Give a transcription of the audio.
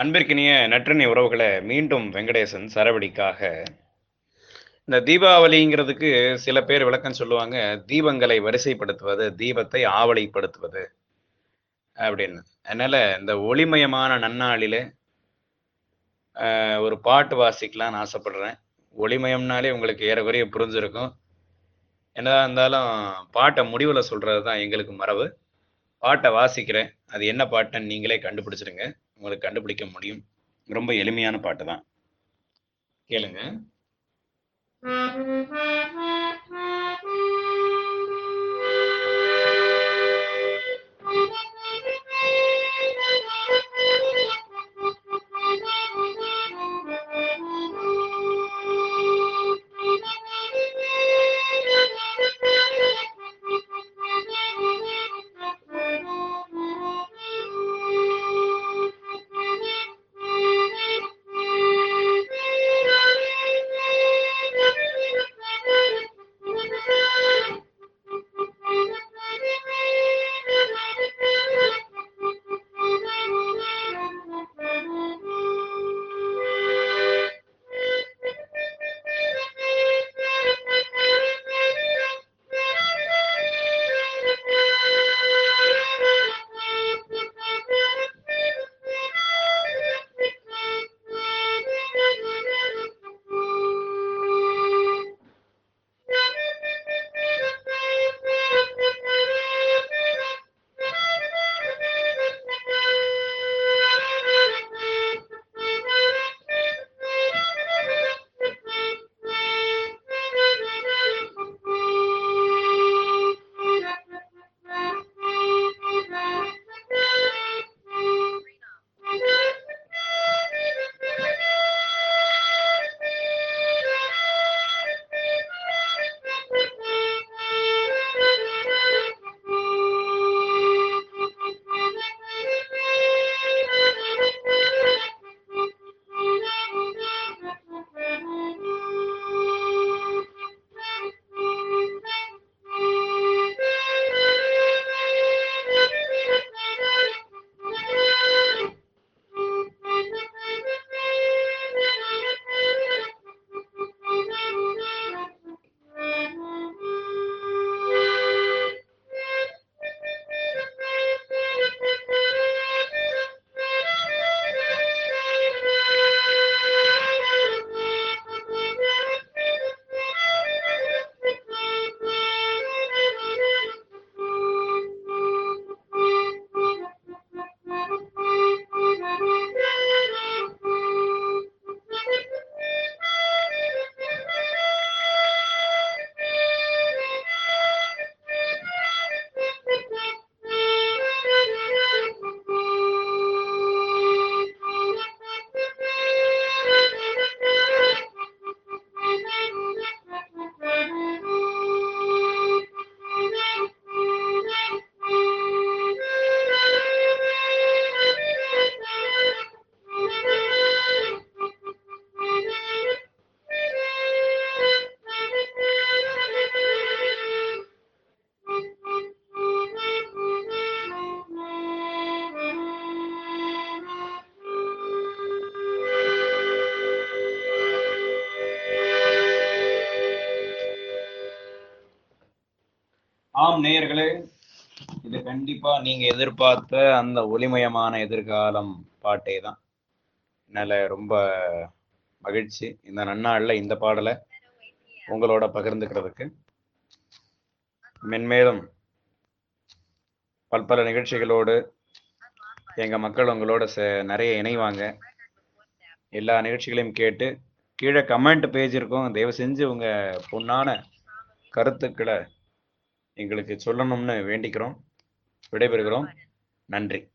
அன்பிற்கினிய நற்றினை உறவுகளை மீண்டும் வெங்கடேசன் சரவடிக்காக. இந்த தீபாவளிங்கிறதுக்கு சில பேர் விளக்கம் சொல்லுவாங்க தீபங்களை வரிசைப்படுத்துவது தீபத்தை ஆவலைப்படுத்துவது அப்படின்னு. அதனால இந்த ஒளிமயமான நன்னாளில ஒரு பாட்டு வாசிக்கலாம்னு ஆசைப்படுறேன். ஒளிமயம்னாலே உங்களுக்கு ஏறக்குறைய புரிஞ்சிருக்கும். என்னதான் இருந்தாலும் பாட்டை முடிவில் சொல்றது தான் எங்களுக்கு மரபு. பாட்டை வாசிக்கிறேன். அது என்ன பாட்டுன்னு நீங்களே கண்டுபிடிச்சிருங்க உங்களுக்கு கண்டுபிடிக்க முடியும். ரொம்ப எளிமையான பாட்டு தான். கேளுங்க. வணக்கம் நேயர்களே. இது கண்டிப்பா நீங்க எதிர்பார்த்த அந்த ஒளிமயமான எதிர்காலம் பாட்டே தான். என்னால ரொம்ப மகிழ்ச்சி. இந்த நன்னாள்ல இந்த பாடலை உங்களோட பகிர்ந்துக்கிறதுக்கு. மென்மேலும் பல்பல நிகழ்ச்சிகளோடு எங்க மக்கள் உங்களோட நிறைய இணைவாங்க. எல்லா நிகழ்ச்சிகளையும் கேட்டு கீழே கமெண்ட் பேஜ் இருக்கும். தயவு செஞ்சு உங்க பொண்ணான கருத்துக்களை எங்களுக்கு சொல்லணும்னு வேண்டிக்கிறோம். விடைபெறுகிறோம். நன்றி.